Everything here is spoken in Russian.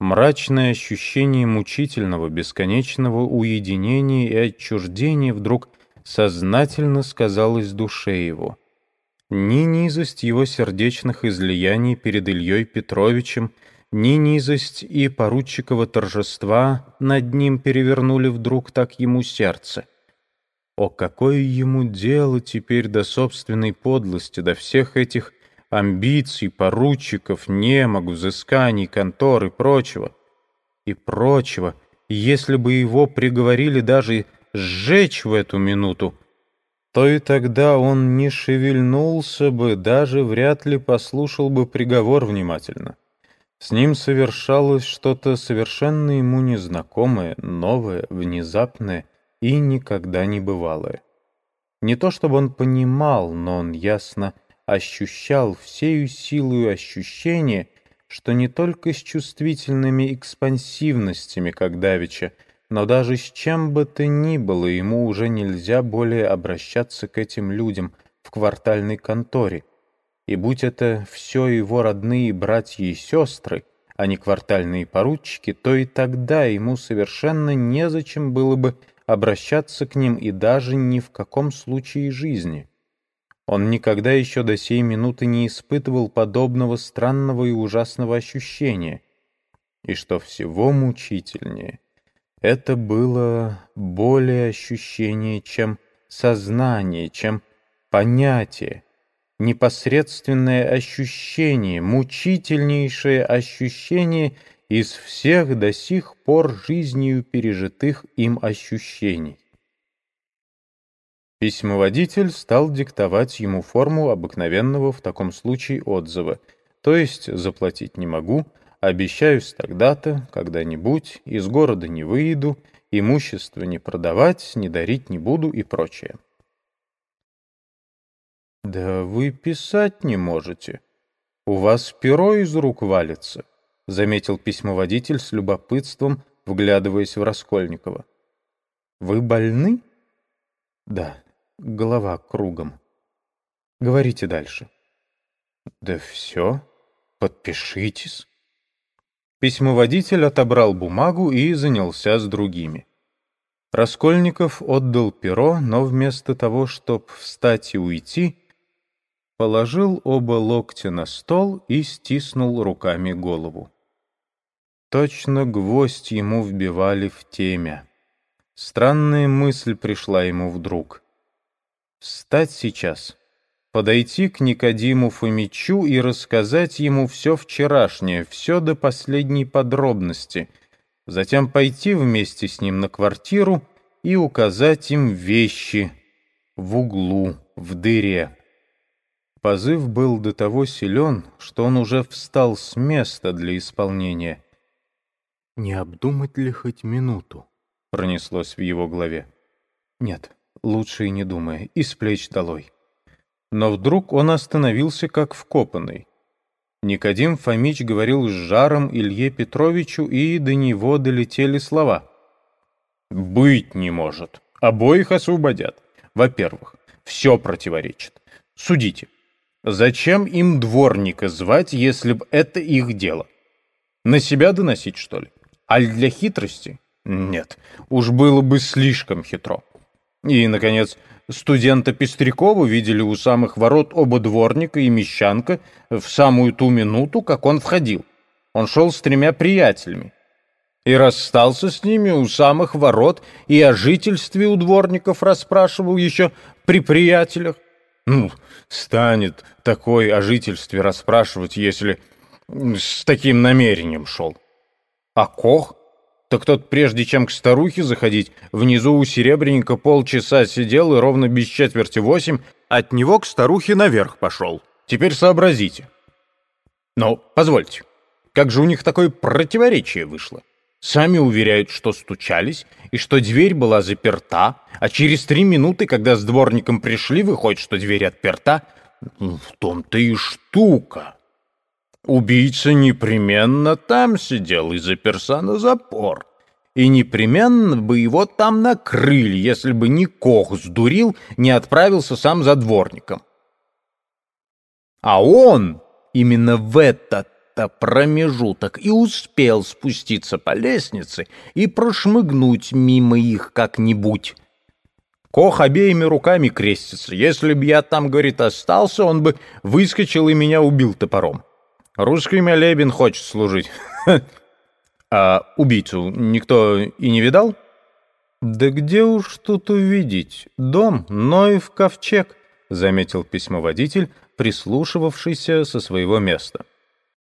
Мрачное ощущение мучительного, бесконечного уединения и отчуждения вдруг сознательно сказалось душе его. Ни низость его сердечных излияний перед Ильей Петровичем, ни низость и поручиково торжества над ним перевернули вдруг так ему сердце. О, какое ему дело теперь до собственной подлости, до всех этих амбиций, поручиков, немок, взысканий, контор и прочего. И прочего, если бы его приговорили даже сжечь в эту минуту, то и тогда он не шевельнулся бы, даже вряд ли послушал бы приговор внимательно. С ним совершалось что-то совершенно ему незнакомое, новое, внезапное и никогда не бывалое. Не то чтобы он понимал, но он ясно ощущал всею силою ощущения, что не только с чувствительными экспансивностями, как давеча, но даже с чем бы то ни было ему уже нельзя более обращаться к этим людям в квартальной конторе. И будь это все его родные братья и сестры, а не квартальные поручики, то и тогда ему совершенно незачем было бы обращаться к ним и даже ни в каком случае жизни. Он никогда еще до сей минуты не испытывал подобного странного и ужасного ощущения. И что всего мучительнее, это было более ощущение, чем сознание, чем понятие, непосредственное ощущение, мучительнейшее ощущение из всех до сих пор жизнью пережитых им ощущений. Письмоводитель стал диктовать ему форму обыкновенного в таком случае отзыва, то есть «заплатить не могу», «обещаюсь тогда-то», «когда-нибудь», «из города не выйду», «имущество не продавать», «не дарить не буду» и прочее. «Да вы писать не можете. У вас перо из рук валится», — заметил письмоводитель с любопытством, вглядываясь в Раскольникова. «Вы больны?» «Да» голова кругом. Говорите дальше. Да все, подпишитесь. Письмоводитель отобрал бумагу и занялся с другими. Раскольников отдал перо, но вместо того, чтобы встать и уйти, положил оба локтя на стол и стиснул руками голову. Точно гвоздь ему вбивали в темя. Странная мысль пришла ему вдруг. Встать сейчас, подойти к Никодиму Фомичу и рассказать ему все вчерашнее, все до последней подробности, затем пойти вместе с ним на квартиру и указать им вещи в углу, в дыре. Позыв был до того силен, что он уже встал с места для исполнения. «Не обдумать ли хоть минуту?» — пронеслось в его голове. «Нет, лучше и не думая, из плеч долой. Но вдруг он остановился как вкопанный. Никодим Фомич говорил с жаром Илье Петровичу, и до него долетели слова. «Быть не может. Обоих освободят. Во-первых, все противоречит. Судите, зачем им дворника звать, если б это их дело? На себя доносить, что ли? Аль для хитрости? Нет, уж было бы слишком хитро. И, наконец, студента Пестрякова видели у самых ворот оба дворника и мещанка в самую ту минуту, как он входил. Он шел с тремя приятелями и расстался с ними у самых ворот, и о жительстве у дворников расспрашивал еще при приятелях. Ну, станет такой о жительстве расспрашивать, если с таким намерением шел. А Кох так тот, прежде чем к старухе заходить, внизу у Серебряника полчаса сидел и ровно без четверти восемь от него к старухе наверх пошел. Теперь сообразите. Но, позвольте, как же у них такое противоречие вышло? Сами уверяют, что стучались, и что дверь была заперта, а через три минуты, когда с дворником пришли, выходит, что дверь отперта. Ну, в том-то и штука. Убийца непременно там сидел и заперся на запор. И непременно бы его там накрыли, если бы не Кох сдурил, не отправился сам за дворником. А он именно в этот это промежуток и успел спуститься по лестнице и прошмыгнуть мимо их как-нибудь. Кох обеими руками крестится. Если б я там, говорит, остался, он бы выскочил и меня убил топором. Русский молебен хочет служить. А убийцу никто и не видал? Да где уж тут увидеть? Дом, но и в ковчег, заметил письмоводитель, прислушивавшийся со своего места.